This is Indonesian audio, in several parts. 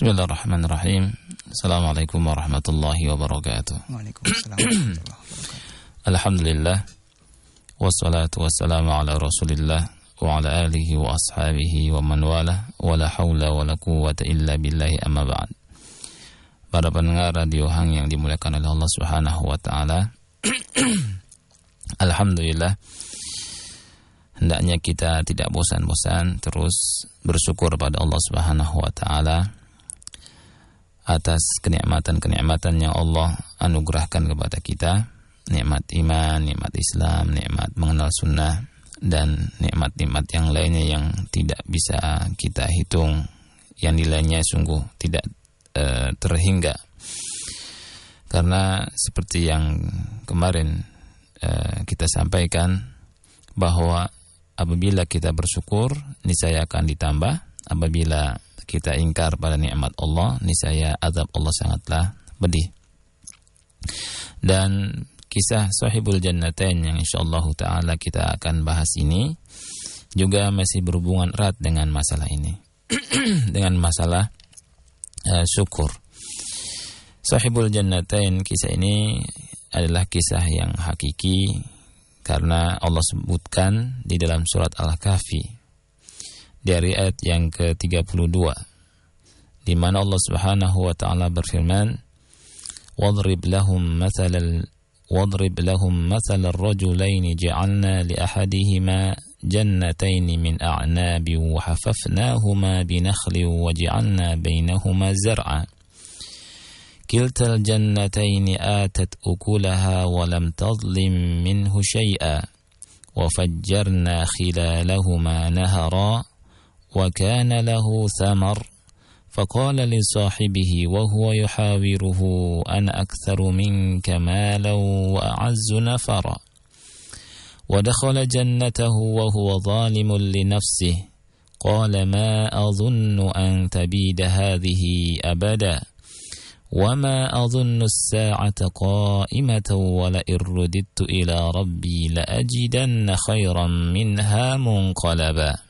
Bismillahirrahmanirrahim. Assalamualaikum warahmatullahi wabarakatuh. Waalaikumsalam warahmatullahi wabarakatuh. Alhamdulillah. Wassalatu wassalamu ala Rasulillah wa ala alihi wa ashabihi wa man wala wa la haula wa la quwwata illa billahi amma ba'd. Para pendengar radio Hang yang dimuliakan oleh Allah Subhanahu wa taala. Alhamdulillah. Hendaknya kita tidak bosan-bosan terus bersyukur pada Allah Subhanahu wa taala atas kenikmatan-kenikmatan yang Allah anugerahkan kepada kita, nikmat iman, nikmat Islam, nikmat mengenal sunnah, dan nikmat-nikmat yang lainnya yang tidak bisa kita hitung, yang nilainya sungguh tidak e, terhingga. Karena seperti yang kemarin e, kita sampaikan bahwa apabila kita bersyukur, niscaya akan ditambah. Apabila kita ingkar pada nikmat Allah, niscaya azab Allah sangatlah pedih. Dan kisah Sahibul Jannatain yang insyaallah taala kita akan bahas ini juga masih berhubungan erat dengan masalah ini. dengan masalah uh, syukur. Sahibul Jannatain kisah ini adalah kisah yang hakiki karena Allah sebutkan di dalam surat Al-Kahfi dari ayat yang ke-32 di mana Allah Subhanahu wa taala berfirman wadrib lahum mathalal lahum mathalal rajulain ja'alna li ahadihima جنتين من أعناب وحففناهما بنخل وجعلنا بينهما زرعا كلتا الجنتين آتت أكلها ولم تظلم منه شيئا وفجرنا خلالهما نهرا وكان له ثمر فقال لصاحبه وهو يحاوره أنا أكثر منك مالا وأعز نفرا. ودخل جنته وهو ظالم لنفسه قال ما أظن أن تبيد هذه أبدا وما أظن الساعة قائمة ولئن رددت إلى ربي لأجدن خيرا منها منقلبا.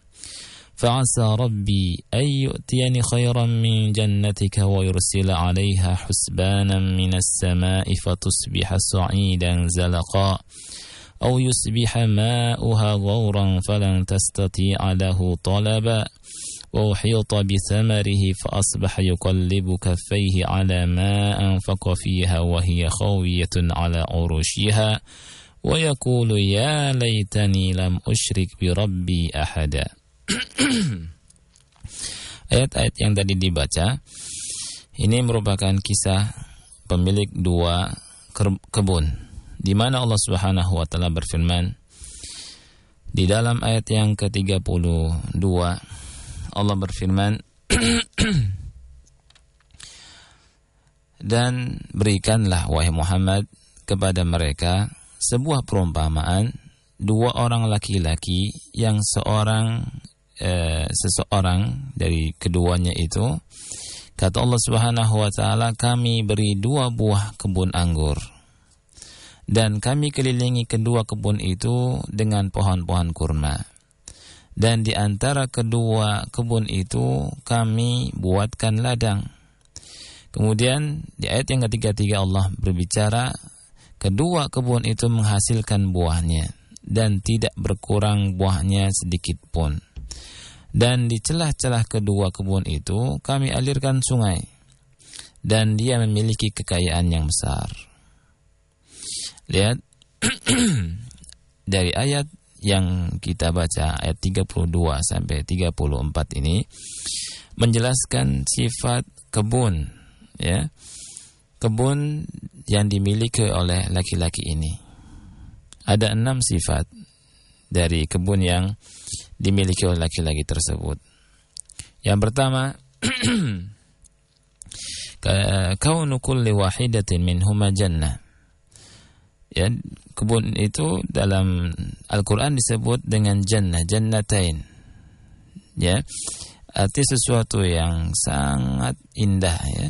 فعسى ربي أن يؤتيني خيرا من جنتك ويرسل عليها حسبانا من السماء فتصبح صعيدا زلقا أو يصبح ماؤها غورا فلن تستطيع له طلبا وأحيط بثمره فأصبح يقلب كفيه على ما أنفق فيها وهي خوية على عروشها ويقول يا ليتني لم أشرك بربي أحدا Ayat-ayat yang tadi dibaca ini merupakan kisah pemilik dua kebun di mana Allah Subhanahu wa taala berfirman di dalam ayat yang ke-32 Allah berfirman dan berikanlah wahai Muhammad kepada mereka sebuah perumpamaan dua orang laki-laki yang seorang eh, seseorang dari keduanya itu kata Allah Subhanahu wa taala kami beri dua buah kebun anggur dan kami kelilingi kedua kebun itu dengan pohon-pohon kurma dan di antara kedua kebun itu kami buatkan ladang kemudian di ayat yang ketiga-tiga Allah berbicara kedua kebun itu menghasilkan buahnya dan tidak berkurang buahnya sedikit pun. Dan di celah-celah kedua kebun itu kami alirkan sungai dan dia memiliki kekayaan yang besar. Lihat dari ayat yang kita baca ayat 32 sampai 34 ini menjelaskan sifat kebun ya. Kebun yang dimiliki oleh laki-laki ini. Ada enam sifat dari kebun yang dimiliki oleh laki-laki tersebut. Yang pertama, kaunu kulli wahidatin minhuma jannah. Ya, kebun itu dalam Al-Qur'an disebut dengan jannah, jannatain. Ya. Arti sesuatu yang sangat indah ya.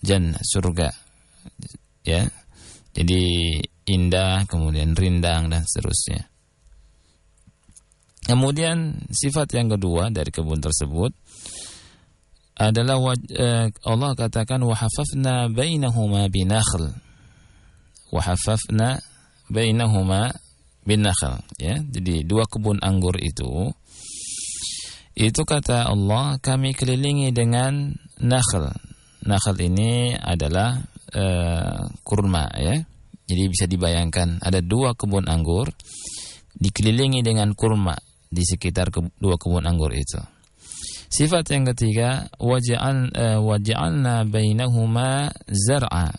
Jannah, surga. Ya. Jadi indah, kemudian rindang dan seterusnya. Kemudian sifat yang kedua dari kebun tersebut adalah eh, Allah katakan wahafafna bainahuma binakhl. Wahafafna bainahuma binakhl ya. Jadi dua kebun anggur itu itu kata Allah kami kelilingi dengan nakhl. Nakhl ini adalah uh, kurma ya. Jadi bisa dibayangkan ada dua kebun anggur dikelilingi dengan kurma di sekitar dua kebun anggur itu. Sifat yang ketiga waj'al uh, waj'alna bainahuma zar'a.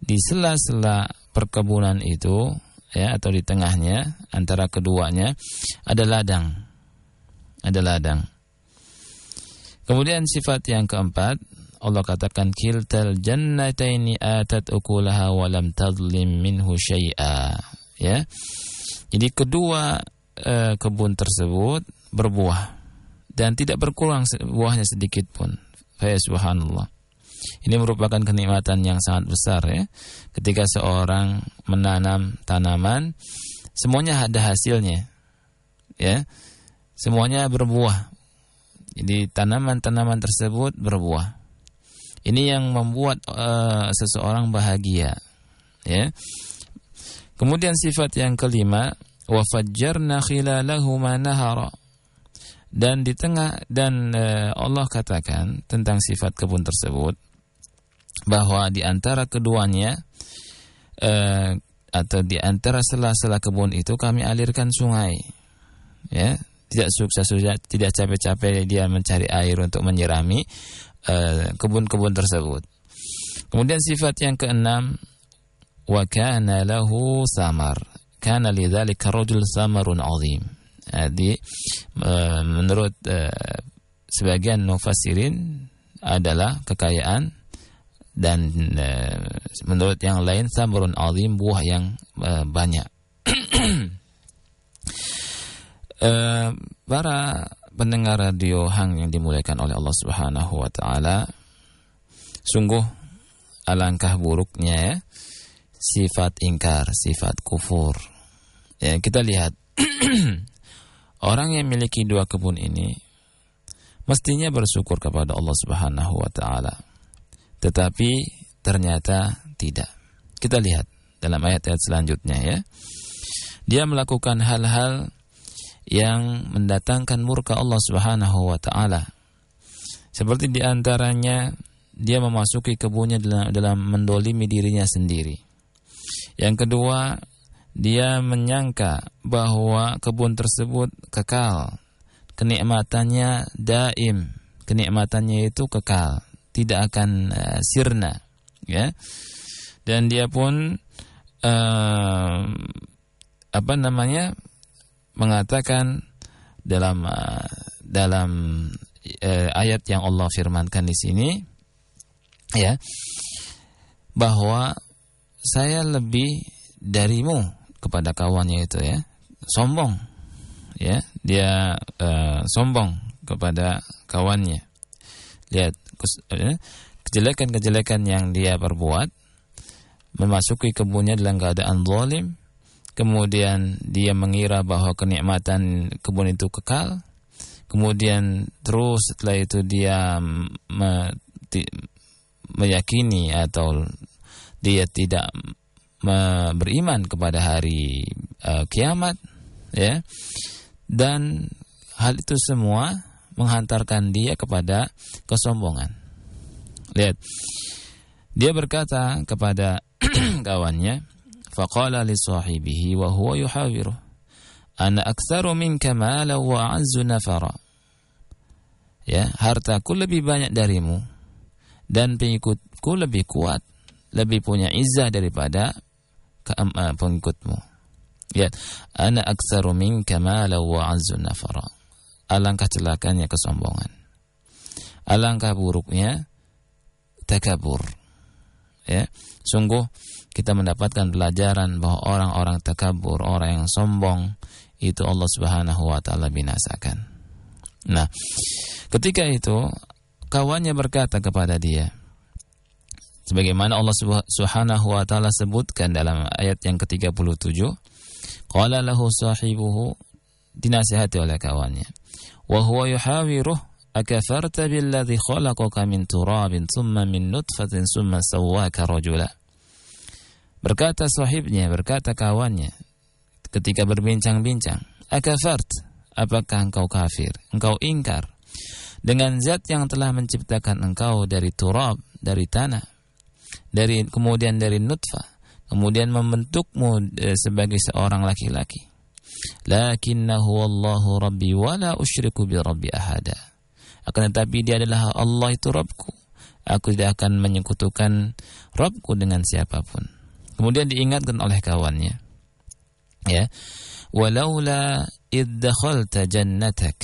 Di sela-sela perkebunan itu ya atau di tengahnya antara keduanya ada ladang. Ada ladang. Kemudian sifat yang keempat Allah katakan kiltal jannataini atat ukulaha wa lam tadlim minhu syai'a ya. Jadi kedua uh, kebun tersebut berbuah dan tidak berkurang buahnya sedikit pun. Subhanallah. Ini merupakan kenikmatan yang sangat besar ya. Ketika seorang menanam tanaman, semuanya ada hasilnya. Ya. Semuanya berbuah. Jadi tanaman-tanaman tersebut berbuah. Ini yang membuat uh, seseorang bahagia. Ya. Kemudian sifat yang kelima, wa fajjarna khilalahuma nahara. Dan di tengah dan uh, Allah katakan tentang sifat kebun tersebut bahwa di antara keduanya uh, atau di antara sela-sela kebun itu kami alirkan sungai. Ya tidak sukses tidak capek-capek dia mencari air untuk menyirami kebun-kebun uh, tersebut. Kemudian sifat yang keenam wa kana lahu samar kana lidzalika rajul samarun azim. Jadi eh, menurut eh, sebagian mufassirin adalah kekayaan dan eh, menurut yang lain samarun azim buah yang banyak. para pendengar radio Hang yang dimuliakan oleh Allah Subhanahu wa taala sungguh alangkah buruknya ya sifat ingkar, sifat kufur. Ya, kita lihat orang yang memiliki dua kebun ini mestinya bersyukur kepada Allah Subhanahu wa taala. Tetapi ternyata tidak. Kita lihat dalam ayat-ayat selanjutnya ya. Dia melakukan hal-hal yang mendatangkan murka Allah Subhanahu wa taala. Seperti di antaranya dia memasuki kebunnya dalam, dalam mendolimi dirinya sendiri. Yang kedua, dia menyangka bahwa kebun tersebut kekal. Kenikmatannya daim. Kenikmatannya itu kekal, tidak akan uh, sirna, ya. Dan dia pun uh, apa namanya? mengatakan dalam uh, dalam uh, ayat yang Allah firmankan di sini ya bahwa saya lebih darimu kepada kawannya itu ya. Sombong ya. Dia uh, sombong kepada kawannya. Lihat eh, kejelekan-kejelekan yang dia perbuat memasuki kebunnya dalam keadaan zalim. Kemudian dia mengira bahwa kenikmatan kebun itu kekal. Kemudian terus setelah itu dia me, meyakini atau dia tidak beriman kepada hari uh, kiamat ya. Dan hal itu semua menghantarkan dia kepada kesombongan. Lihat. Dia berkata kepada kawannya faqala li sahibihi wa huwa yuhawiru ana aktsaru minka mala wa a'azzu nafara ya hartaku lebih banyak darimu dan pengikutku lebih kuat lebih punya izah daripada pengikutmu. Lihat, ana aktsaru minka mala wa azzu nafara. Alangkah celakanya kesombongan. Alangkah buruknya takabur. Ya, sungguh kita mendapatkan pelajaran bahwa orang-orang takabur, orang yang sombong itu Allah Subhanahu wa taala binasakan. Nah, ketika itu kawannya berkata kepada dia, sebagaimana Allah Subhanahu wa taala sebutkan dalam ayat yang ke-37, qala lahu sahibuhu dinasihati oleh kawannya, wa huwa yuhawiruh akafarta billadhi khalaqaka min turabin thumma min nutfatin thumma sawwaka rajula. Berkata sahibnya, berkata kawannya, ketika berbincang-bincang, "Akafart? Apakah engkau kafir? Engkau ingkar dengan zat yang telah menciptakan engkau dari turab, dari tanah, dari kemudian dari nutfah, kemudian membentukmu eh, sebagai seorang laki-laki. Lakinnahu wallahu rabbi wa la usyriku bi rabbi ahada. Akan tetapi dia adalah Allah itu Rabbku. Aku tidak akan menyekutukan Rabbku dengan siapa pun. Kemudian diingatkan oleh kawannya ya walaula id dakhalta jannatak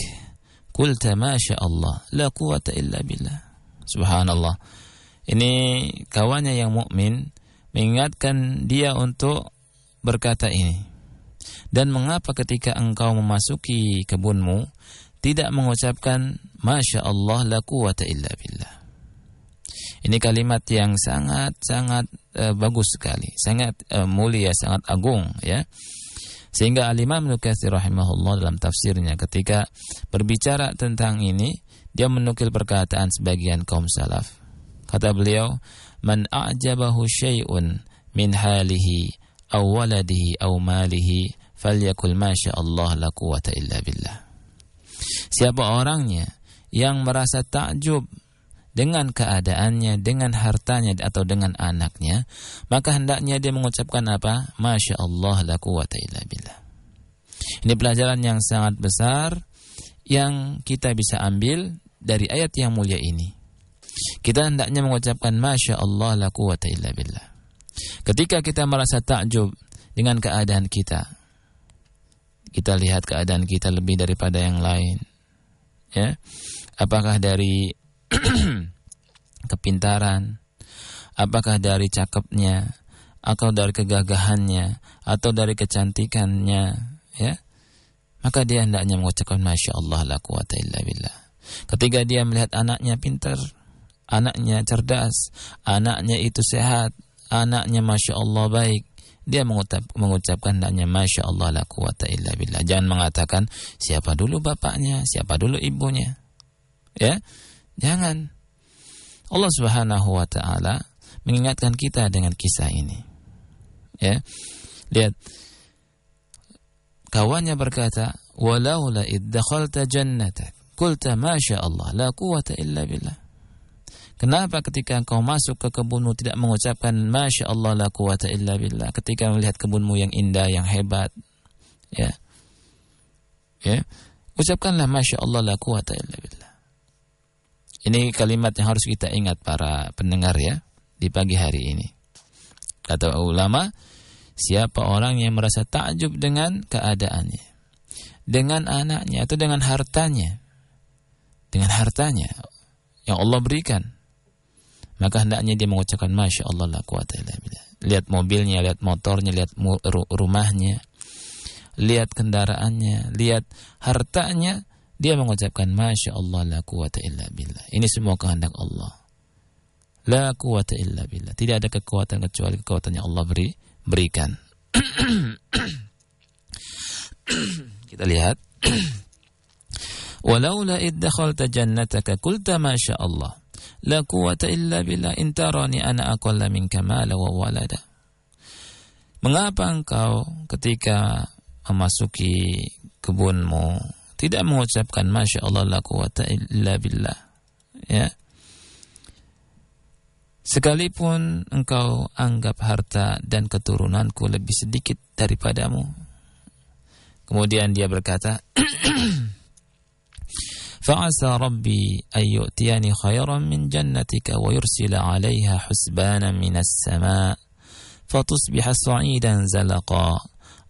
qulta ma Allah la quwata illa billah subhanallah ini kawannya yang mukmin mengingatkan dia untuk berkata ini. Dan mengapa ketika engkau memasuki kebunmu tidak mengucapkan masya Allah la quwata illa billah. Ini kalimat yang sangat sangat uh, bagus sekali. Sangat uh, mulia sangat agung ya. Sehingga Al-Imam rahimahullah dalam tafsirnya ketika berbicara tentang ini, dia menukil perkataan sebagian kaum salaf. Kata beliau, "Man a'jabahu syai'un min halihi aw waladihi aw malihi falyakul ma Allah la quwata illa billah." Siapa orangnya yang merasa takjub dengan keadaannya, dengan hartanya atau dengan anaknya, maka hendaknya dia mengucapkan apa? Masya Allah la quwata illa billah. Ini pelajaran yang sangat besar yang kita bisa ambil dari ayat yang mulia ini. Kita hendaknya mengucapkan Masya Allah la quwata illa billah. Ketika kita merasa takjub dengan keadaan kita, kita lihat keadaan kita lebih daripada yang lain. Ya, apakah dari kepintaran, apakah dari cakepnya, atau dari kegagahannya, atau dari kecantikannya, ya, maka dia hendaknya mengucapkan Masya Allah la quwata illa billah. Ketika dia melihat anaknya pintar, anaknya cerdas, anaknya itu sehat, anaknya Masya Allah baik, dia mengucap, mengucapkan hendaknya Masya Allah la quwata illa billah. Jangan mengatakan siapa dulu bapaknya, siapa dulu ibunya. Ya, jangan. Allah Subhanahu wa taala mengingatkan kita dengan kisah ini. Ya. Lihat kawannya berkata, "Walaula id dakhalta jannatak, qulta ma Allah, la quwata illa billah." Kenapa ketika engkau masuk ke kebunmu tidak mengucapkan Masya Allah la quwata illa billah ketika melihat kebunmu yang indah, yang hebat. Ya. Ya. Ucapkanlah Masya Allah la quwata illa billah. Ini kalimat yang harus kita ingat para pendengar ya di pagi hari ini. Kata ulama, siapa orang yang merasa takjub dengan keadaannya, dengan anaknya atau dengan hartanya, dengan hartanya yang Allah berikan, maka hendaknya dia mengucapkan masya Allah la quwata illa. Lihat mobilnya, lihat motornya, lihat rumahnya, lihat kendaraannya, lihat hartanya, dia mengucapkan Masya Allah la quwata illa billah. Ini semua kehendak Allah. La quwata illa billah. Tidak ada kekuatan kecuali kekuatan yang Allah beri, berikan. Kita lihat. Walaula id dakhalta jannataka qulta ma sya Allah. La quwata illa billah in tarani ana aqalla minka mala wa walada. Mengapa engkau ketika memasuki kebunmu tidak mengucapkan masya Allah la quwata illa billah ya? Sekalipun engkau anggap harta dan keturunanku lebih sedikit daripadamu. Kemudian dia berkata فعسى ربي أن يؤتيني خيرا من جنتك ويرسل عليها حسبانا من السماء فتصبح صعيدا زلقا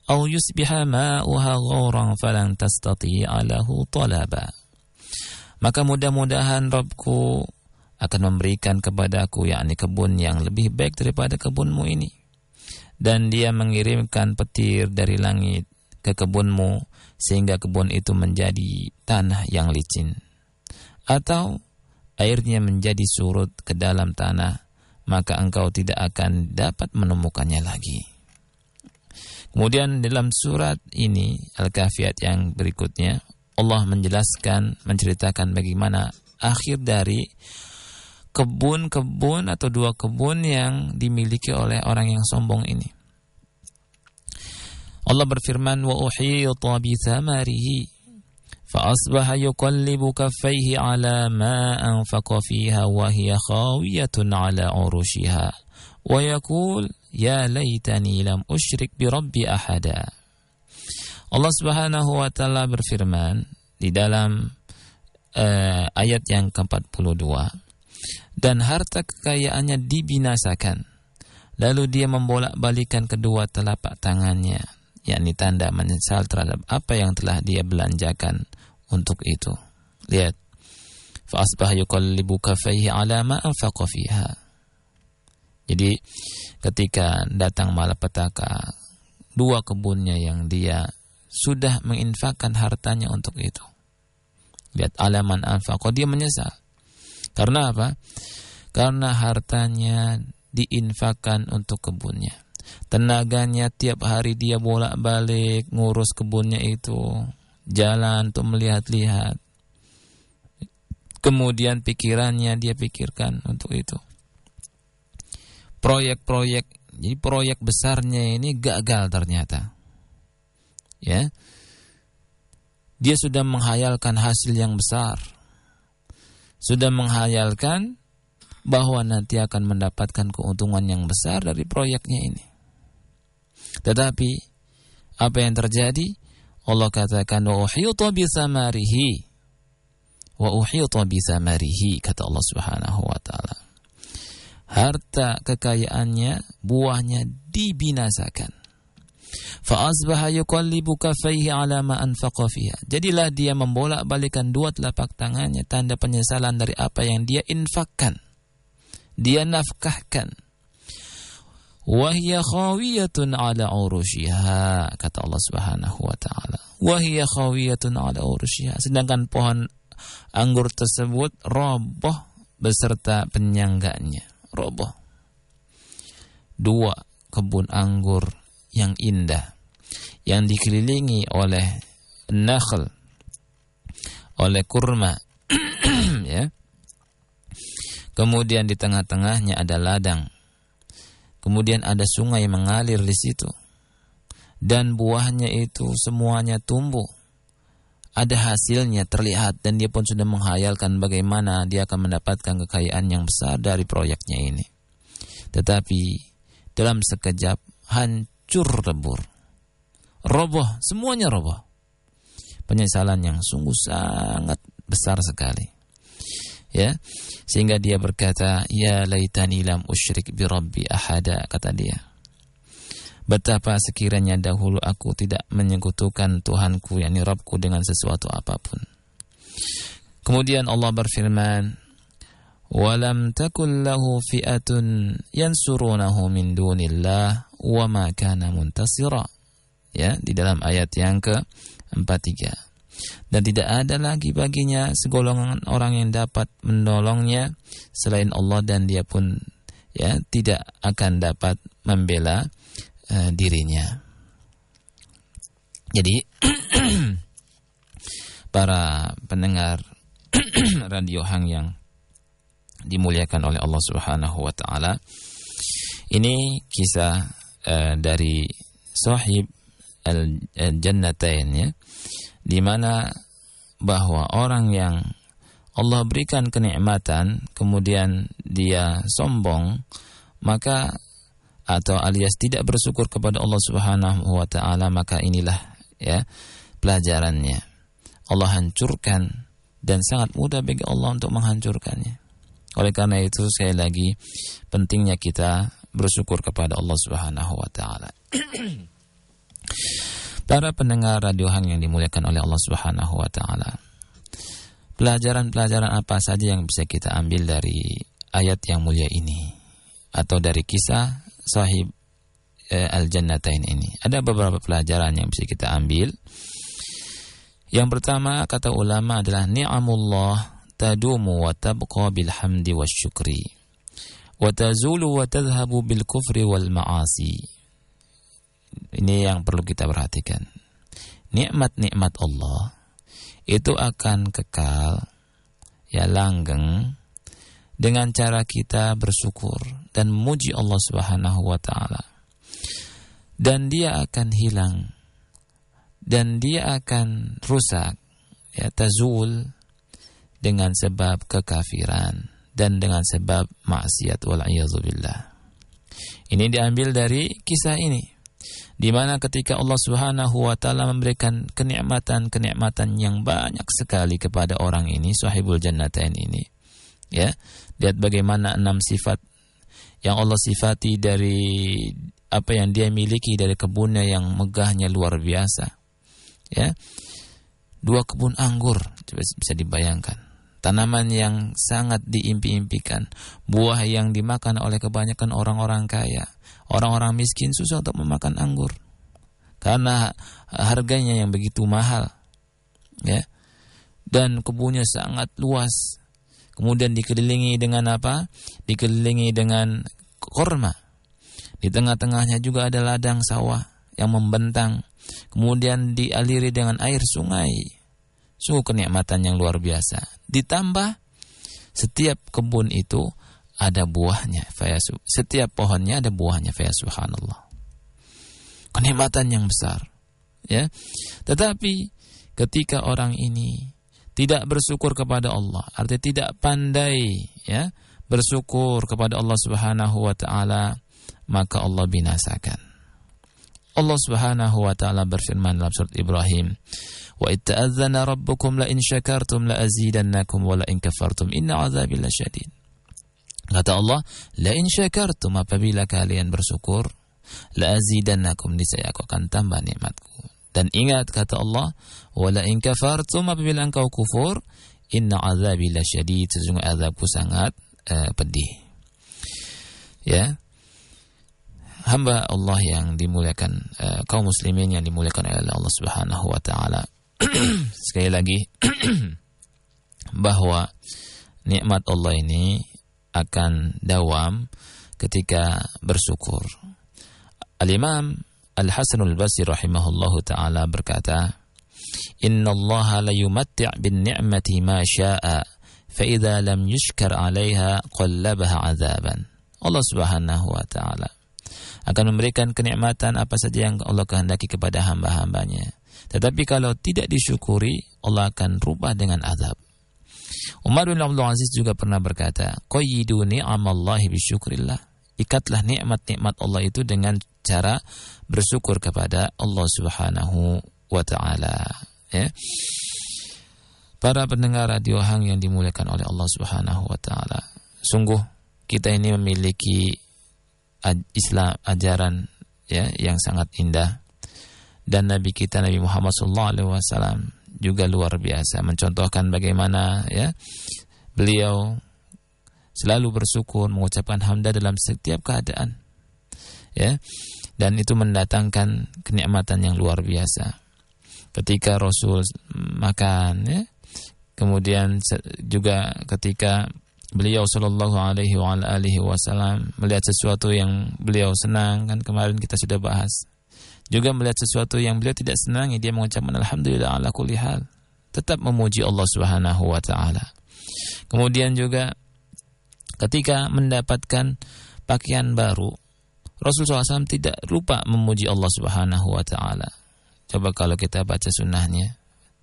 أو يصبح ماؤها غورا فلن تستطيع له طلبا maka mudah-mudahan Robku akan memberikan kepadaku yakni kebun yang lebih baik daripada kebunmu ini dan dia mengirimkan petir dari langit ke kebunmu sehingga kebun itu menjadi tanah yang licin atau airnya menjadi surut ke dalam tanah maka engkau tidak akan dapat menemukannya lagi kemudian dalam surat ini Al-Kahfiyat yang berikutnya Allah menjelaskan menceritakan bagaimana akhir dari kebun-kebun atau dua kebun yang dimiliki oleh orang yang sombong ini. Allah berfirman wa uhita bi thamarihi ala ma anfaqa fiha wa hiya khawiyatun ala urushiha. Wa yaqul ya laitani lam usyrik bi rabbi ahada. Allah Subhanahu wa taala berfirman di dalam uh, ayat yang ke-42 dan harta kekayaannya dibinasakan. Lalu dia membolak-balikan kedua telapak tangannya, yakni tanda menyesal terhadap apa yang telah dia belanjakan untuk itu. Lihat. Fa'asbah yuqallibu kafaihi ala ma anfaqa fiha. Jadi ketika datang malapetaka dua kebunnya yang dia sudah menginfakkan hartanya untuk itu. Lihat alaman anfaqa dia menyesal. Karena apa? Karena hartanya diinfakkan untuk kebunnya. Tenaganya tiap hari dia bolak-balik ngurus kebunnya itu. Jalan untuk melihat-lihat. Kemudian pikirannya dia pikirkan untuk itu. Proyek-proyek, jadi proyek besarnya ini gagal ternyata. Ya. Dia sudah menghayalkan hasil yang besar sudah menghayalkan bahwa nanti akan mendapatkan keuntungan yang besar dari proyeknya ini. Tetapi apa yang terjadi? Allah katakan wa uhyita bi samarihi wa uhyita bi samarihi kata Allah Subhanahu wa taala. Harta kekayaannya buahnya dibinasakan. Fa'asbaha yuqallibu kaffaihi ala ma anfaqa fiha. Jadilah dia membolak-balikan dua telapak tangannya tanda penyesalan dari apa yang dia infakkan. Dia nafkahkan. Wahia khawiyatun ala urushiha kata Allah Subhanahu wa taala. Wahia khawiyatun ala urushiha. Sedangkan pohon anggur tersebut roboh beserta penyangganya. Roboh. Dua kebun anggur yang indah yang dikelilingi oleh nakhl, oleh kurma, ya. Kemudian di tengah-tengahnya ada ladang. Kemudian ada sungai mengalir di situ. Dan buahnya itu semuanya tumbuh. Ada hasilnya terlihat dan dia pun sudah menghayalkan bagaimana dia akan mendapatkan kekayaan yang besar dari proyeknya ini. Tetapi dalam sekejap hancur lebur roboh, semuanya roboh. Penyesalan yang sungguh sangat besar sekali. Ya, sehingga dia berkata, "Ya laitani lam usyrik bi rabbi ahada," kata dia. Betapa sekiranya dahulu aku tidak menyekutukan Tuhanku yakni Rabbku dengan sesuatu apa pun. Kemudian Allah berfirman, "Walam takul lahu fi'atun yansurunahu min dunillah wa ma kana muntasira." ya di dalam ayat yang ke-43 dan tidak ada lagi baginya segolongan orang yang dapat menolongnya selain Allah dan dia pun ya tidak akan dapat membela uh, dirinya. Jadi para pendengar radio Hang yang dimuliakan oleh Allah Subhanahu wa taala. Ini kisah uh, dari Sahib al-jannatain ya di mana bahwa orang yang Allah berikan kenikmatan kemudian dia sombong maka atau alias tidak bersyukur kepada Allah Subhanahu wa taala maka inilah ya pelajarannya. Allah hancurkan dan sangat mudah bagi Allah untuk menghancurkannya. Oleh karena itu sekali lagi pentingnya kita bersyukur kepada Allah Subhanahu wa taala Para pendengar radio hang yang dimuliakan oleh Allah Subhanahu wa taala. Pelajaran-pelajaran apa saja yang bisa kita ambil dari ayat yang mulia ini atau dari kisah sahib eh, al-jannatain ini. Ada beberapa pelajaran yang bisa kita ambil. Yang pertama kata ulama adalah ni'amullah tadumu wa tabqa bil hamdi syukri wa tazulu wa tadhhabu bil kufri wal ma'asi. Ini yang perlu kita perhatikan. Nikmat-nikmat Allah itu akan kekal ya langgeng dengan cara kita bersyukur dan memuji Allah Subhanahu wa taala. Dan dia akan hilang dan dia akan rusak ya tazul dengan sebab kekafiran dan dengan sebab maksiat wal. Ini diambil dari kisah ini di mana ketika Allah Subhanahu wa taala memberikan kenikmatan-kenikmatan yang banyak sekali kepada orang ini sahibul jannatain ini ya lihat bagaimana enam sifat yang Allah sifati dari apa yang dia miliki dari kebunnya yang megahnya luar biasa ya. Dua kebun anggur coba bisa dibayangkan. Tanaman yang sangat diimpi-impikan buah yang dimakan oleh kebanyakan orang-orang kaya Orang-orang miskin susah untuk memakan anggur karena harganya yang begitu mahal. Ya. Dan kebunnya sangat luas. Kemudian dikelilingi dengan apa? Dikelilingi dengan korma. Di tengah-tengahnya juga ada ladang sawah yang membentang. Kemudian dialiri dengan air sungai. Sungguh kenikmatan yang luar biasa. Ditambah setiap kebun itu ada buahnya. Setiap pohonnya ada buahnya. Subhanallah. Kenikmatan yang besar. Ya. Tetapi ketika orang ini tidak bersyukur kepada Allah, artinya tidak pandai ya, bersyukur kepada Allah Subhanahu wa taala, maka Allah binasakan. Allah Subhanahu wa taala berfirman dalam surat Ibrahim, "Wa itta'adzana rabbukum la in syakartum la azidannakum wa la in kafartum inna 'adzabi lasyadid." Kata Allah, la in syakartum apabila kalian bersyukur, la azidannakum niscaya aku akan tambah nikmatku. Dan ingat kata Allah, wa la in kafartum apabila engkau kufur, inna azabi lasyadid, sesungguhnya azabku sangat uh, pedih. Ya. Hamba Allah yang dimuliakan uh, kaum muslimin yang dimuliakan oleh Allah Subhanahu wa taala. Sekali lagi bahwa nikmat Allah ini akan dawam ketika bersyukur. Al-Imam Al-Hasan Al-Basri rahimahullahu taala berkata, "Inna Allah la yumatti' bin ni'mati ma syaa, fa idza lam yushkar 'alaiha qallabaha 'adzaban." Allah Subhanahu wa taala akan memberikan kenikmatan apa saja yang Allah kehendaki kepada hamba-hambanya. Tetapi kalau tidak disyukuri, Allah akan rubah dengan azab. Umar bin Abdul Aziz juga pernah berkata, "Qayyidu ni'amallahi bisyukrillah." Ikatlah nikmat-nikmat Allah itu dengan cara bersyukur kepada Allah Subhanahu wa taala, ya. Para pendengar radio Hang yang dimuliakan oleh Allah Subhanahu wa taala. Sungguh kita ini memiliki Islam ajaran ya yang sangat indah dan Nabi kita Nabi Muhammad sallallahu alaihi wasallam juga luar biasa. Mencontohkan bagaimana ya beliau selalu bersyukur mengucapkan hamdah dalam setiap keadaan ya. Dan itu mendatangkan kenikmatan yang luar biasa. Ketika Rasul makan ya kemudian juga ketika beliau Shallallahu Alaihi Wasallam melihat sesuatu yang beliau senang kan kemarin kita sudah bahas juga melihat sesuatu yang beliau tidak senangi dia mengucapkan alhamdulillah ala kulli hal. Tetap memuji Allah Subhanahu wa taala. Kemudian juga ketika mendapatkan pakaian baru Rasulullah SAW tidak lupa memuji Allah Subhanahu wa taala. Coba kalau kita baca sunnahnya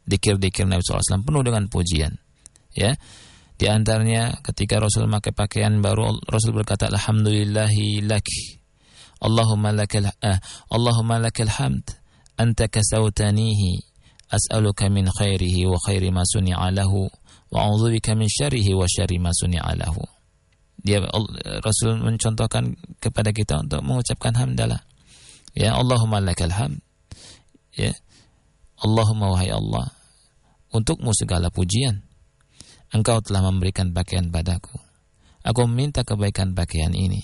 dikir-dikir Nabi SAW penuh dengan pujian ya. Di antaranya ketika Rasul memakai pakaian baru Rasul berkata alhamdulillahi laki Allahumma lakal ah, Allahumma lakal hamd anta kasautanihi as'aluka min khairihi wa khairi ma suni'a lahu wa a'udzubika min syarrihi wa syarri ma suni'a lahu. Dia Rasul mencontohkan kepada kita untuk mengucapkan hamdalah. Ya Allahumma lakal hamd. Ya. Allahumma wahai Allah, untukmu segala pujian. engkau telah memberikan pakaian padaku. Aku meminta kebaikan pakaian ini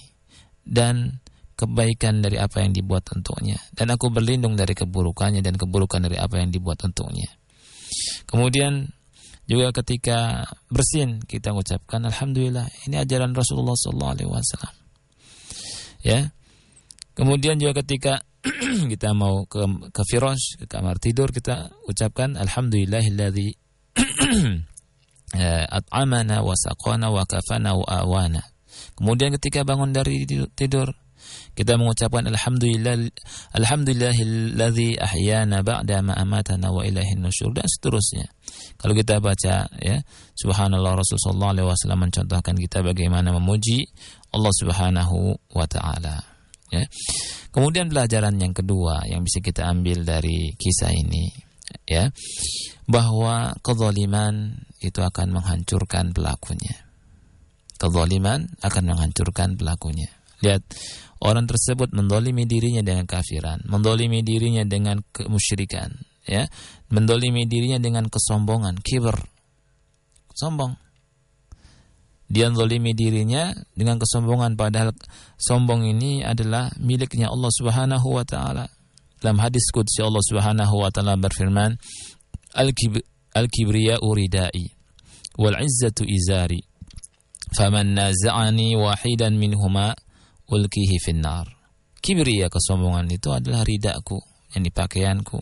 dan kebaikan dari apa yang dibuat untuknya dan aku berlindung dari keburukannya dan keburukan dari apa yang dibuat untuknya. Kemudian juga ketika bersin kita mengucapkan alhamdulillah ini ajaran Rasulullah sallallahu alaihi wasallam. Ya. Kemudian juga ketika kita mau ke ke firosh, ke kamar tidur kita ucapkan alhamdulillahilladzi Eh, at'amana wa saqana wa kafana wa awana. Kemudian ketika bangun dari tidur kita mengucapkan alhamdulillah alhamdulillahilladzi ahyana ba'da ma amatana wa ilaihin nusyur dan seterusnya. Kalau kita baca ya subhanallah Rasulullah alaihi wasallam mencontohkan kita bagaimana memuji Allah Subhanahu wa taala ya. Kemudian pelajaran yang kedua yang bisa kita ambil dari kisah ini ya bahwa kezaliman itu akan menghancurkan pelakunya. Kezaliman akan menghancurkan pelakunya. Lihat, orang tersebut mendolimi dirinya dengan kafiran, mendolimi dirinya dengan kemusyrikan, ya, mendolimi dirinya dengan kesombongan, kiber, sombong. Dia mendolimi dirinya dengan kesombongan padahal sombong ini adalah miliknya Allah Subhanahu wa taala. Dalam hadis qudsi Allah Subhanahu wa taala berfirman, Al-kibriya uridai wal izzatu izari. Faman naza'ani wahidan minhuma ulkihi finnar. Kibriya kesombongan itu adalah ridaku, yang pakaianku.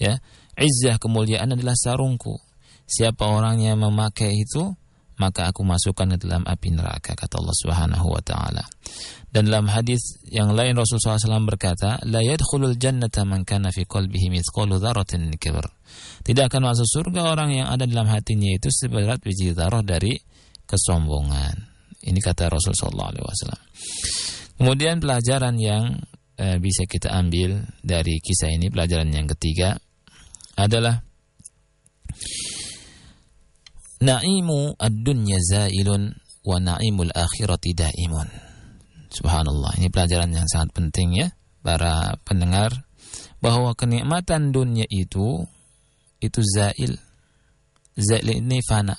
Ya, izzah kemuliaan adalah sarungku. Siapa orang yang memakai itu, maka aku masukkan ke dalam api neraka kata Allah Subhanahu wa taala. Dan dalam hadis yang lain Rasulullah SAW berkata, "La yadkhulul jannata man kana fi qalbihi mithqalu dzarratin kibr." Tidak akan masuk surga orang yang ada dalam hatinya itu seberat biji zarah dari kesombongan. Ini kata Rasulullah SAW. Kemudian pelajaran yang e, bisa kita ambil dari kisah ini, pelajaran yang ketiga adalah Na'imu ad-dunya zailun wa na'imul akhirati daimun. Subhanallah, ini pelajaran yang sangat penting ya para pendengar bahwa kenikmatan dunia itu itu zail. Zail ini fana.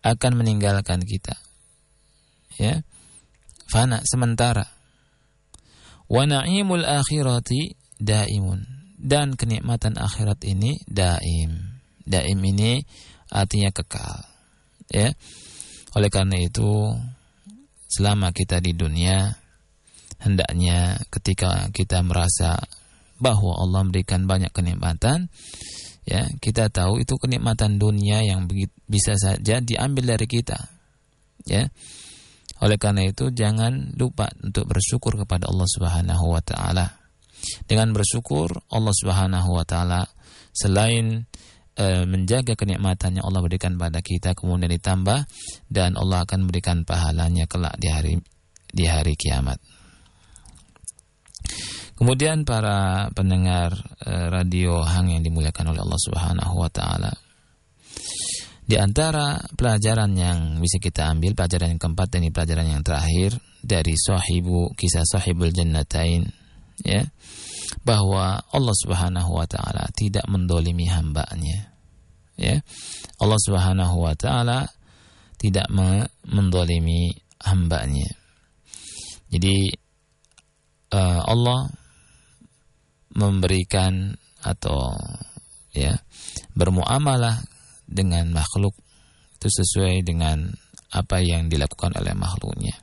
Akan meninggalkan kita. Ya. Fana sementara. Wa na'imul akhirati daimun. Dan kenikmatan akhirat ini daim. Daim ini artinya kekal. Ya. Oleh karena itu selama kita di dunia hendaknya ketika kita merasa bahwa Allah memberikan banyak kenikmatan ya kita tahu itu kenikmatan dunia yang bisa saja diambil dari kita ya oleh karena itu jangan lupa untuk bersyukur kepada Allah Subhanahu wa taala dengan bersyukur Allah Subhanahu wa taala selain e, menjaga kenikmatan yang Allah berikan pada kita kemudian ditambah dan Allah akan memberikan pahalanya kelak di hari di hari kiamat. Kemudian para pendengar e, radio Hang yang dimuliakan oleh Allah Subhanahu wa taala. Di antara pelajaran yang bisa kita ambil, pelajaran yang keempat dan ini pelajaran yang terakhir dari sahibu kisah sahibul jannatain ya bahwa Allah Subhanahu wa taala tidak mendolimi hambanya. Ya. Allah Subhanahu wa taala tidak mendolimi hambanya. Jadi uh, Allah memberikan atau ya bermuamalah dengan makhluk itu sesuai dengan apa yang dilakukan oleh makhluknya.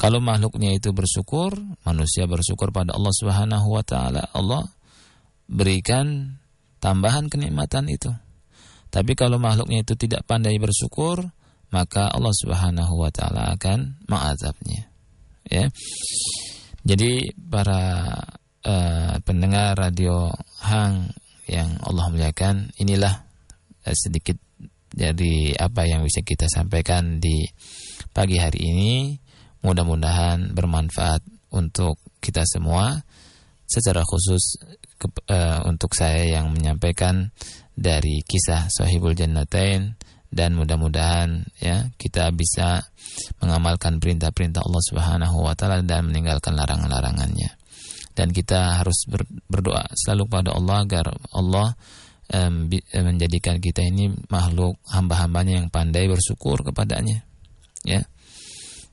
Kalau makhluknya itu bersyukur, manusia bersyukur pada Allah Subhanahu wa taala, Allah berikan tambahan kenikmatan itu. Tapi kalau makhluknya itu tidak pandai bersyukur, maka Allah Subhanahu wa taala akan mengazabnya. Ya. Jadi para uh, pendengar radio Hang yang Allah muliakan, inilah sedikit dari apa yang bisa kita sampaikan di pagi hari ini Mudah-mudahan bermanfaat untuk kita semua. Secara khusus ke, uh, untuk saya yang menyampaikan dari kisah Sahibul Jannatain dan mudah-mudahan ya kita bisa mengamalkan perintah-perintah Allah Subhanahu wa taala dan meninggalkan larangan-larangannya. Dan kita harus ber, berdoa selalu pada Allah agar Allah um, menjadikan kita ini makhluk hamba-hambanya yang pandai bersyukur kepadanya. Ya,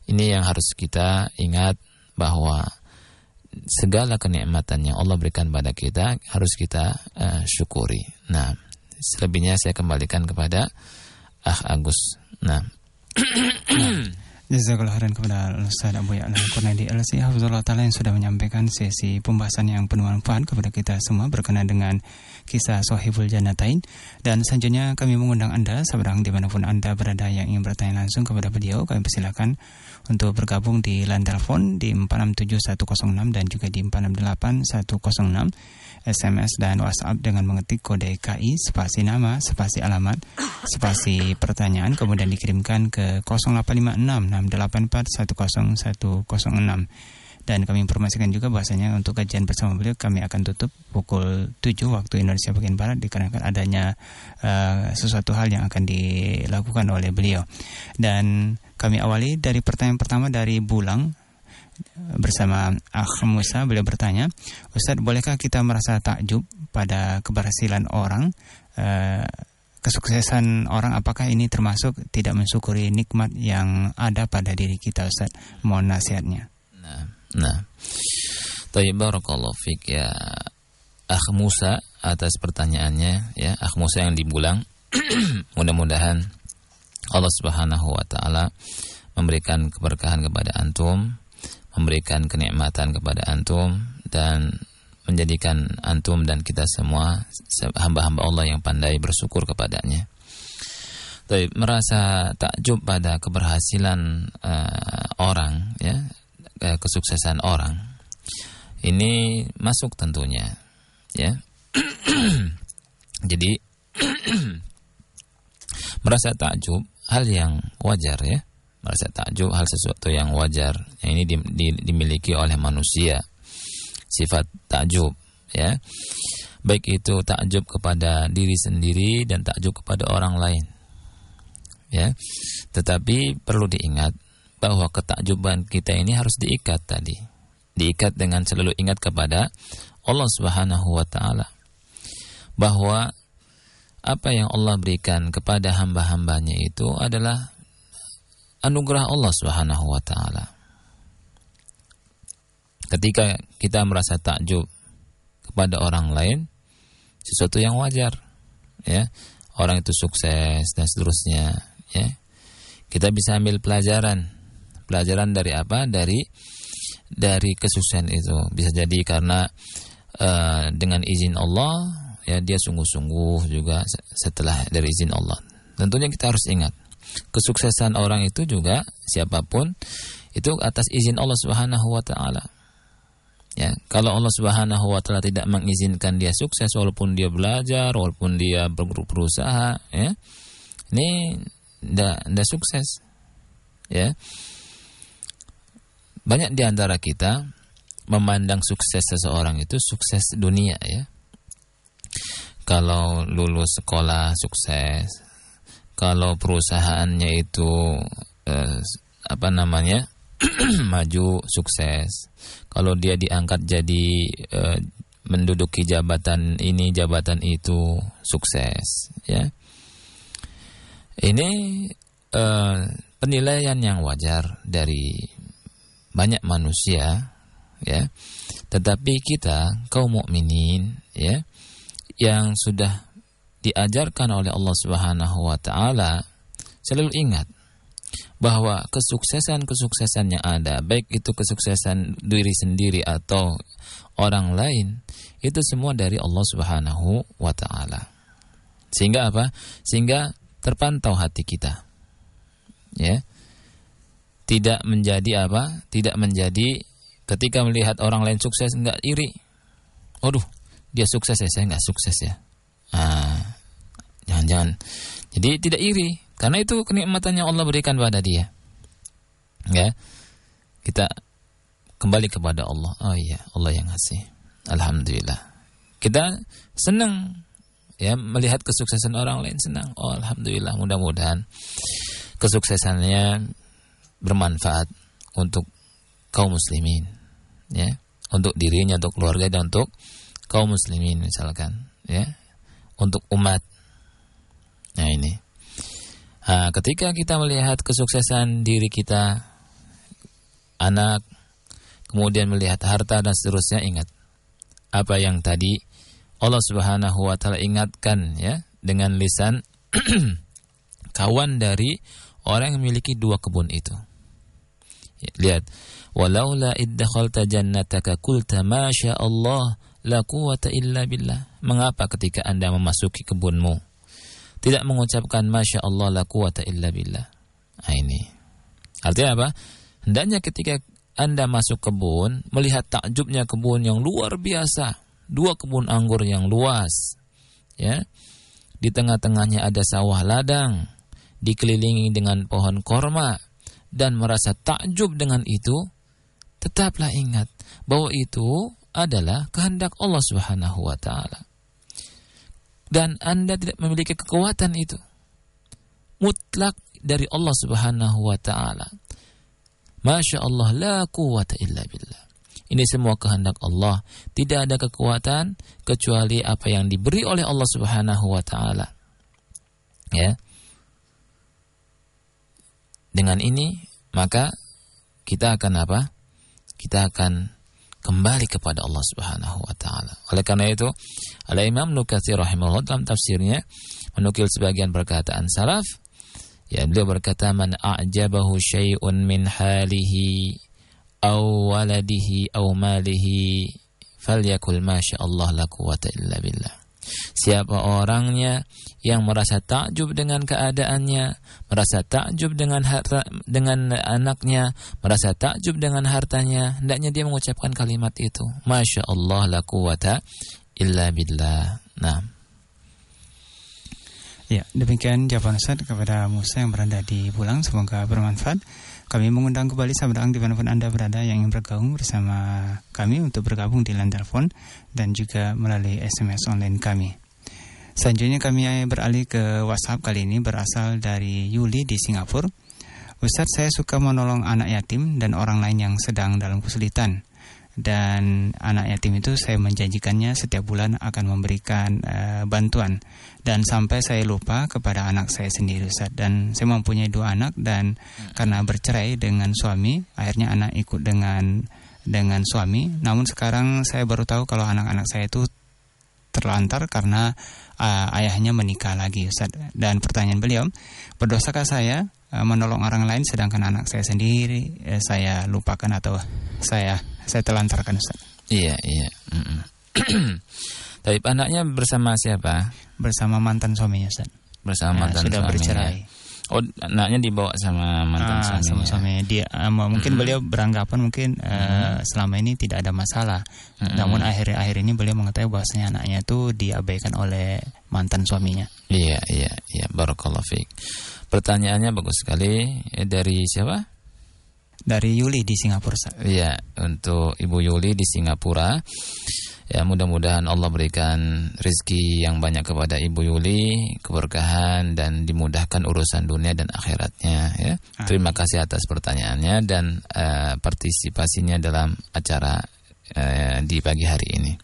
ini yang harus kita ingat bahwa segala kenikmatan yang Allah berikan pada kita harus kita uh, syukuri. Nah, selebihnya saya kembalikan kepada Ah Agus. Nah. Jazakallah khairan kepada Ustaz Abu Ya'la Qurnaidi LC Hafizullah Ta'ala yang sudah menyampaikan sesi pembahasan yang penuh manfaat kepada kita semua berkenaan dengan kisah Sohibul Janatain dan selanjutnya kami mengundang Anda seberang di mana pun Anda berada yang ingin bertanya langsung kepada beliau kami persilakan untuk bergabung di line telepon di 467106 dan juga di 468106 SMS dan WhatsApp dengan mengetik kode KI spasi nama, spasi alamat, spasi pertanyaan kemudian dikirimkan ke 085668410106 dan kami informasikan juga bahasanya untuk kajian bersama beliau kami akan tutup pukul 7 waktu Indonesia bagian Barat dikarenakan adanya uh, sesuatu hal yang akan dilakukan oleh beliau. Dan kami awali dari pertanyaan pertama dari Bulang bersama Akh Musa beliau bertanya, Ustadz bolehkah kita merasa takjub pada keberhasilan orang, eh, kesuksesan orang apakah ini termasuk tidak mensyukuri nikmat yang ada pada diri kita Ustadz? Mohon nasihatnya. Nah, nah. Tayyib barakallahu fik ya Akh Musa atas pertanyaannya ya Akh Musa yang dibulang mudah-mudahan Allah Subhanahu wa taala memberikan keberkahan kepada antum memberikan kenikmatan kepada antum dan menjadikan antum dan kita semua hamba-hamba Allah yang pandai bersyukur kepadanya. Tapi merasa takjub pada keberhasilan uh, orang ya, uh, kesuksesan orang. Ini masuk tentunya ya. Jadi merasa takjub hal yang wajar ya merasa takjub hal sesuatu yang wajar. Yang ini di, di, dimiliki oleh manusia. Sifat takjub ya. Baik itu takjub kepada diri sendiri dan takjub kepada orang lain. Ya. Tetapi perlu diingat bahwa ketakjuban kita ini harus diikat tadi. Diikat dengan selalu ingat kepada Allah Subhanahu wa taala. Bahwa apa yang Allah berikan kepada hamba-hambanya itu adalah anugerah Allah Subhanahu wa taala. Ketika kita merasa takjub kepada orang lain, sesuatu yang wajar, ya. Orang itu sukses dan seterusnya, ya. Kita bisa ambil pelajaran. Pelajaran dari apa? Dari dari kesuksesan itu. Bisa jadi karena uh, dengan izin Allah, ya dia sungguh-sungguh juga setelah dari izin Allah. Tentunya kita harus ingat kesuksesan orang itu juga siapa pun itu atas izin Allah Subhanahu wa taala. Ya, kalau Allah Subhanahu wa taala tidak mengizinkan dia sukses walaupun dia belajar, walaupun dia berusaha, ya. Ini ndak sukses. Ya. Banyak di antara kita memandang sukses seseorang itu sukses dunia ya. Kalau lulus sekolah sukses, kalau perusahaannya itu eh, apa namanya maju sukses. Kalau dia diangkat jadi eh, menduduki jabatan ini jabatan itu sukses ya. Ini eh, penilaian yang wajar dari banyak manusia ya. Tetapi kita kaum mukminin ya yang sudah diajarkan oleh Allah Subhanahu wa taala, selalu ingat bahwa kesuksesan-kesuksesan yang ada, baik itu kesuksesan diri sendiri atau orang lain, itu semua dari Allah Subhanahu wa taala. Sehingga apa? Sehingga terpantau hati kita. Ya. Tidak menjadi apa? Tidak menjadi ketika melihat orang lain sukses enggak iri. Waduh, dia sukses ya, saya enggak sukses ya. Ah, Jangan-jangan. Jadi tidak iri karena itu kenikmatan yang Allah berikan pada dia. Ya. Kita kembali kepada Allah. Oh iya, Allah yang ngasih. Alhamdulillah. Kita senang ya melihat kesuksesan orang lain senang. Oh alhamdulillah, mudah-mudahan kesuksesannya bermanfaat untuk kaum muslimin ya untuk dirinya untuk keluarga dan untuk kaum muslimin misalkan ya untuk umat. Nah ini. Nah, ketika kita melihat kesuksesan diri kita, anak, kemudian melihat harta dan seterusnya, ingat apa yang tadi Allah Subhanahu wa taala ingatkan ya dengan lisan kawan dari orang yang memiliki dua kebun itu. Lihat, walaula iddakhalta jannataka qulta ma Allah la quwata illa billah. Mengapa ketika Anda memasuki kebunmu tidak mengucapkan masya Allah la quwata illa billah? Nah, ini. Artinya apa? Hendaknya ketika Anda masuk kebun, melihat takjubnya kebun yang luar biasa, dua kebun anggur yang luas, ya. Di tengah-tengahnya ada sawah ladang, dikelilingi dengan pohon korma, dan merasa takjub dengan itu, tetaplah ingat bahwa itu adalah kehendak Allah Subhanahu. Dan Anda tidak memiliki kekuatan itu. Mutlak dari Allah Subhanahu wa taala. Masya Allah la quwata illa billah. Ini semua kehendak Allah. Tidak ada kekuatan kecuali apa yang diberi oleh Allah Subhanahu wa taala. Ya. Dengan ini maka kita akan apa? Kita akan kembali kepada Allah Subhanahu wa taala. Oleh karena itu, Al Imam Nukatsir rahimahullah dalam tafsirnya menukil sebagian perkataan salaf ya beliau berkata man a'jabahu syai'un min halihi aw waladihi aw malihi falyakul masya Allah la quwata illa billah. Siapa orangnya yang merasa takjub dengan keadaannya, merasa takjub dengan harta, dengan anaknya, merasa takjub dengan hartanya, hendaknya dia mengucapkan kalimat itu. Masya Allah la quwata illa billah. Nah. Ya, demikian jawaban Ustaz kepada Musa yang berada di Pulang. Semoga bermanfaat. Kami mengundang kembali sahabat di di mana pun Anda berada yang ingin bergabung bersama kami untuk bergabung di line telepon dan juga melalui SMS online kami. Selanjutnya kami beralih ke WhatsApp kali ini berasal dari Yuli di Singapura. Ustadz saya suka menolong anak yatim dan orang lain yang sedang dalam kesulitan dan anak yatim itu saya menjanjikannya setiap bulan akan memberikan uh, bantuan. Dan sampai saya lupa kepada anak saya sendiri Ustaz. Dan saya mempunyai dua anak dan hmm. karena bercerai dengan suami akhirnya anak ikut dengan dengan suami. Namun sekarang saya baru tahu kalau anak-anak saya itu terlantar karena uh, ayahnya menikah lagi Ustaz. Dan pertanyaan beliau berdosakah saya uh, menolong orang lain sedangkan anak saya sendiri uh, saya lupakan atau saya saya telantarkan Ustaz. Iya, iya. Tapi anaknya bersama siapa? Bersama mantan suaminya Ustaz. Bersama mantan sudah suaminya. bercerai. Oh, anaknya dibawa sama mantan ah, suaminya. Sama dia. Uh, mungkin hmm. beliau beranggapan mungkin uh, selama ini tidak ada masalah. Hmm. Namun akhir-akhir ini beliau mengetahui bahwasanya anaknya itu diabaikan oleh mantan suaminya. Iya, iya, iya. Barakallahu fiik. Pertanyaannya bagus sekali. Eh, dari siapa? Dari Yuli di Singapura. Iya, untuk Ibu Yuli di Singapura. Ya, mudah-mudahan Allah berikan rezeki yang banyak kepada Ibu Yuli, keberkahan dan dimudahkan urusan dunia dan akhiratnya ya. Ah. Terima kasih atas pertanyaannya dan uh, partisipasinya dalam acara uh, di pagi hari ini.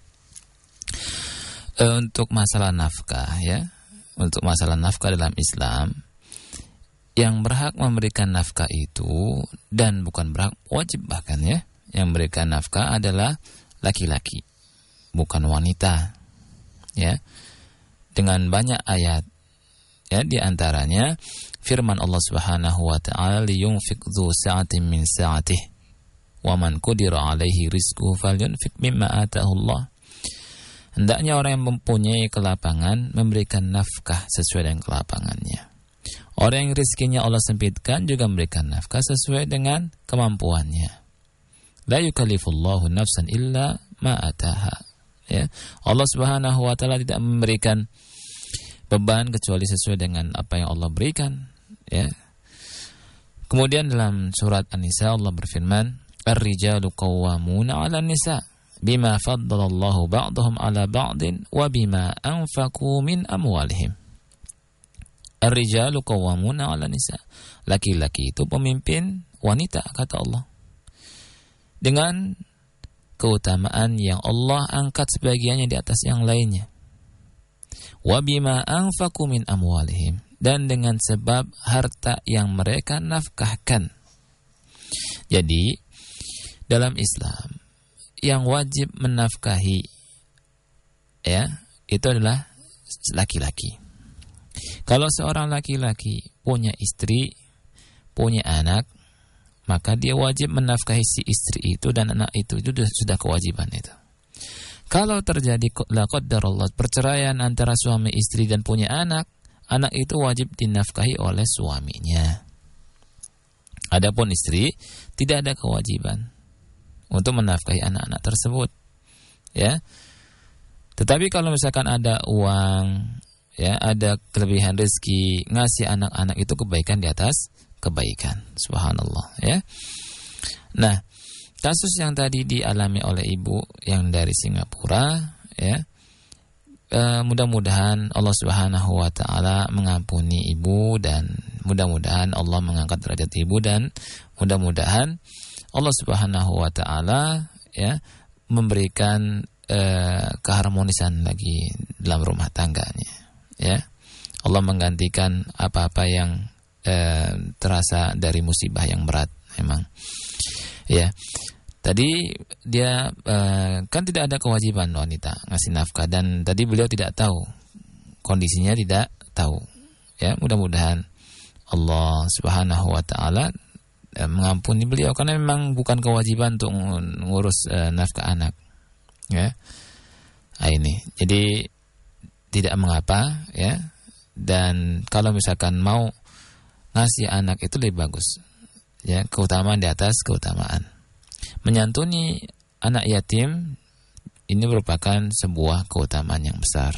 Uh, untuk masalah nafkah ya. Untuk masalah nafkah dalam Islam, yang berhak memberikan nafkah itu dan bukan berhak wajib bahkan ya yang memberikan nafkah adalah laki-laki bukan wanita ya. Dengan banyak ayat ya di antaranya firman Allah Subhanahu wa taala liyunfiq dzu sa'atin min sa'atih wa man qudira alaihi rizquhu falyunfiq mimma atahu Allah. Hendaknya orang yang mempunyai kelapangan memberikan nafkah sesuai dengan kelapangannya Orang yang rizkinya Allah sempitkan juga memberikan nafkah sesuai dengan kemampuannya. La yukallifullahu nafsan illa ma'ataha. Ya. Allah Subhanahu wa taala tidak memberikan beban kecuali sesuai dengan apa yang Allah berikan, ya. Kemudian dalam surat An-Nisa Allah berfirman, "Ar-rijalu qawwamuna 'ala nisa bima faddalallahu ba'dahum 'ala ba'din wa bima anfaqu min amwalihim." Ar-rijalu qawwamuna 'ala nisa. Laki-laki itu pemimpin wanita kata Allah. Dengan keutamaan yang Allah angkat sebagiannya di atas yang lainnya. wa bima anfaqu min amwalihim dan dengan sebab harta yang mereka nafkahkan. Jadi dalam Islam yang wajib menafkahi ya itu adalah laki-laki. Kalau seorang laki-laki punya istri, punya anak, maka dia wajib menafkahi si istri itu dan anak itu itu sudah kewajiban itu. Kalau terjadi Allah perceraian antara suami istri dan punya anak, anak itu wajib dinafkahi oleh suaminya. Adapun istri tidak ada kewajiban untuk menafkahi anak-anak tersebut. Ya. Tetapi kalau misalkan ada uang, ya, ada kelebihan rezeki, ngasih anak-anak itu kebaikan di atas kebaikan. Subhanallah, ya. Nah, kasus yang tadi dialami oleh ibu yang dari Singapura, ya. E, mudah-mudahan Allah Subhanahu wa taala mengampuni ibu dan mudah-mudahan Allah mengangkat derajat ibu dan mudah-mudahan Allah Subhanahu wa taala ya memberikan eh, keharmonisan lagi dalam rumah tangganya ya Allah menggantikan apa-apa yang eh, terasa dari musibah yang berat memang ya tadi dia eh, kan tidak ada kewajiban wanita ngasih nafkah dan tadi beliau tidak tahu kondisinya tidak tahu ya mudah-mudahan Allah Subhanahu wa taala eh, mengampuni beliau karena memang bukan kewajiban untuk ngurus eh, nafkah anak. Ya. Nah, ini. Jadi tidak mengapa ya. Dan kalau misalkan mau ngasih anak itu lebih bagus. Ya, keutamaan di atas keutamaan. Menyantuni anak yatim ini merupakan sebuah keutamaan yang besar.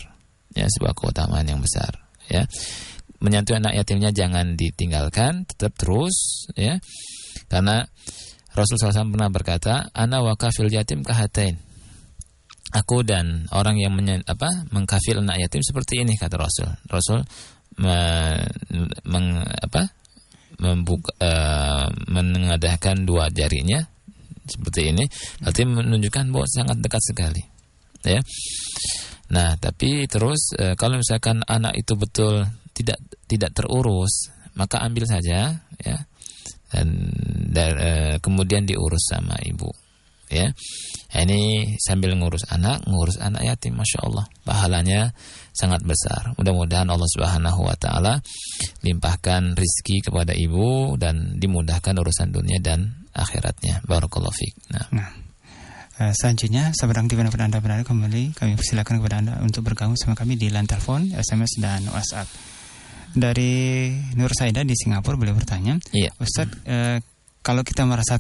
Ya, sebuah keutamaan yang besar, ya menyantui anak yatimnya jangan ditinggalkan, tetap terus ya. Karena Rasulullah SAW pernah berkata, "Ana wa kafil yatim kahatain." Aku dan orang yang menyen, apa mengkafil anak yatim seperti ini kata Rasul. Rasul me, meng, apa membuka uh, menengadahkan dua jarinya seperti ini, berarti menunjukkan bahwa sangat dekat sekali. Ya. Nah, tapi terus uh, kalau misalkan anak itu betul tidak tidak terurus, maka ambil saja ya. Dan, dan e, kemudian diurus sama ibu. Ya. Ini sambil ngurus anak, ngurus anak yatim, masya Allah, pahalanya sangat besar. Mudah-mudahan Allah Subhanahu Wa Taala limpahkan rizki kepada ibu dan dimudahkan urusan dunia dan akhiratnya. Barakallahu fiik. Nah. nah. Uh, selanjutnya, sahabat aktif Anda berada kembali, kami persilakan kepada Anda untuk bergabung sama kami di line telepon, SMS, dan WhatsApp dari Nur Saida di Singapura boleh bertanya, iya. Ustaz, eh, kalau kita merasa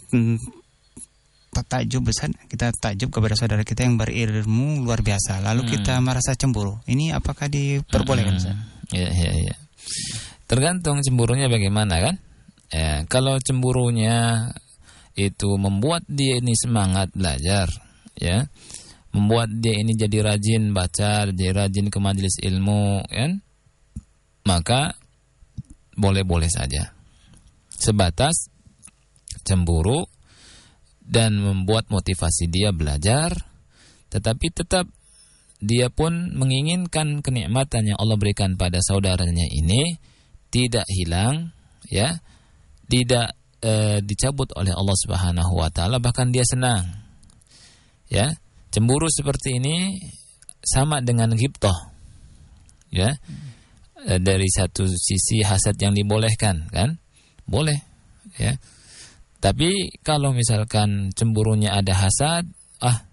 takjub besar, kita takjub kepada saudara kita yang berilmu luar biasa, lalu hmm. kita merasa cemburu, ini apakah diperbolehkan? Hmm. Iya, iya, iya. Tergantung cemburunya bagaimana kan? Ya, kalau cemburunya itu membuat dia ini semangat belajar, ya, membuat dia ini jadi rajin baca, jadi rajin ke majelis ilmu, kan? maka boleh-boleh saja. Sebatas cemburu dan membuat motivasi dia belajar, tetapi tetap dia pun menginginkan kenikmatan yang Allah berikan pada saudaranya ini tidak hilang, ya, tidak e, dicabut oleh Allah Subhanahu wa taala bahkan dia senang. Ya, cemburu seperti ini sama dengan ghibtah. Ya. Eh, dari satu sisi hasad yang dibolehkan kan boleh ya tapi kalau misalkan cemburunya ada hasad ah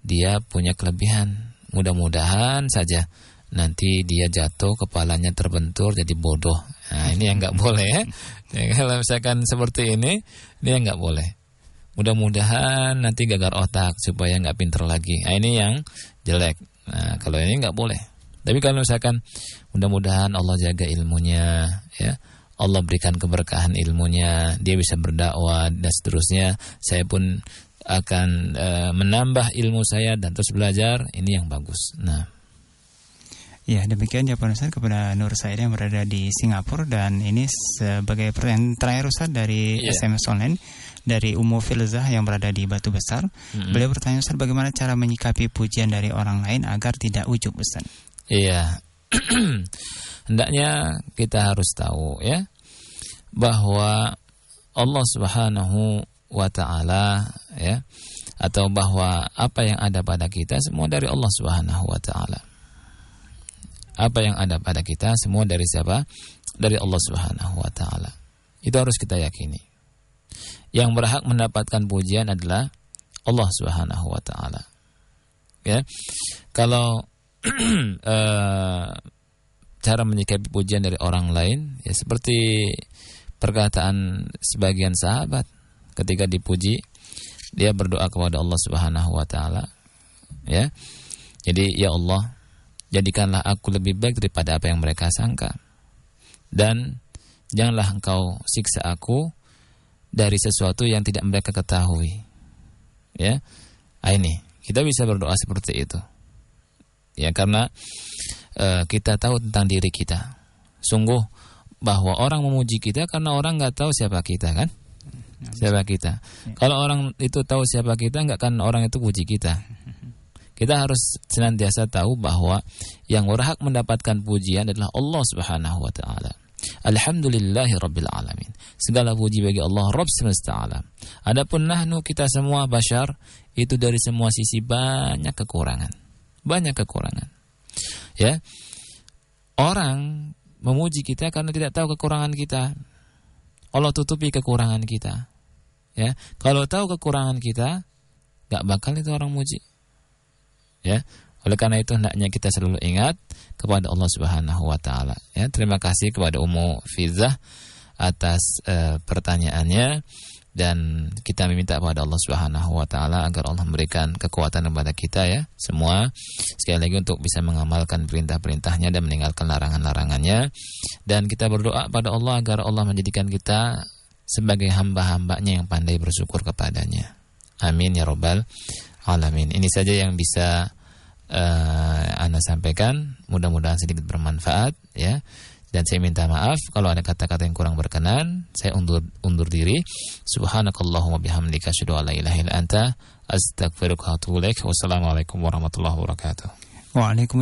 dia punya kelebihan. Mudah-mudahan saja nanti dia jatuh kepalanya terbentur jadi bodoh. Nah ini yang nggak boleh ya. kalau misalkan seperti ini ini yang nggak boleh. Mudah-mudahan nanti gagar otak supaya nggak pinter lagi. Nah ini yang jelek. Nah kalau ini nggak boleh. Tapi kalau misalkan mudah-mudahan Allah jaga ilmunya, ya, Allah berikan keberkahan ilmunya, dia bisa berdakwah dan seterusnya, saya pun akan e, menambah ilmu saya dan terus belajar, ini yang bagus. Nah, Ya, demikian jawaban Ustaz kepada Nur Said yang berada di Singapura dan ini sebagai pertanyaan terakhir Ustaz dari yeah. SMS online dari Umu Filzah yang berada di Batu Besar. Mm -hmm. Beliau bertanya Ustaz bagaimana cara menyikapi pujian dari orang lain agar tidak ujub Ustaz? Iya. Hendaknya kita harus tahu ya bahwa Allah Subhanahu wa taala ya atau bahwa apa yang ada pada kita semua dari Allah Subhanahu wa taala. Apa yang ada pada kita semua dari siapa? Dari Allah Subhanahu wa taala. Itu harus kita yakini. Yang berhak mendapatkan pujian adalah Allah Subhanahu wa taala. Ya. Kalau uh, cara menyikapi pujian dari orang lain ya seperti perkataan sebagian sahabat. Ketika dipuji dia berdoa kepada Allah Subhanahu wa taala ya. Jadi ya Allah jadikanlah aku lebih baik daripada apa yang mereka sangka. Dan janganlah engkau siksa aku dari sesuatu yang tidak mereka ketahui. Ya. Ah, ini kita bisa berdoa seperti itu. Ya karena uh, kita tahu tentang diri kita. Sungguh bahwa orang memuji kita karena orang nggak tahu siapa kita kan? Siapa kita? Kalau orang itu tahu siapa kita, nggak kan orang itu puji kita. Kita harus senantiasa tahu bahwa yang berhak mendapatkan pujian adalah Allah Subhanahu wa taala. Alhamdulillahi Rabbil Alamin. Segala puji bagi Allah Rabb semesta alam. Adapun nahnu kita semua bashar itu dari semua sisi banyak kekurangan. Banyak kekurangan. Ya. Orang memuji kita karena tidak tahu kekurangan kita. Allah tutupi kekurangan kita. Ya. Kalau tahu kekurangan kita, gak bakal itu orang muji. Ya. Oleh karena itu hendaknya kita selalu ingat kepada Allah Subhanahu wa taala. Ya, terima kasih kepada Ummu Fizah atas uh, pertanyaannya dan kita meminta kepada Allah Subhanahu wa taala agar Allah memberikan kekuatan kepada kita ya semua. Sekali lagi untuk bisa mengamalkan perintah-perintahnya dan meninggalkan larangan-larangannya. Dan kita berdoa pada Allah agar Allah menjadikan kita sebagai hamba-hambanya yang pandai bersyukur kepadanya. Amin ya robbal alamin. Ini saja yang bisa uh, anda sampaikan. Mudah-mudahan sedikit bermanfaat ya dan saya minta maaf kalau ada kata-kata yang kurang berkenan. Saya undur undur diri. Subhanakallahumma bihamdika asyhadu an la ilaha illa anta astaghfiruka wa atubu ilaik. Wassalamualaikum warahmatullahi wabarakatuh. Waalaikumsalam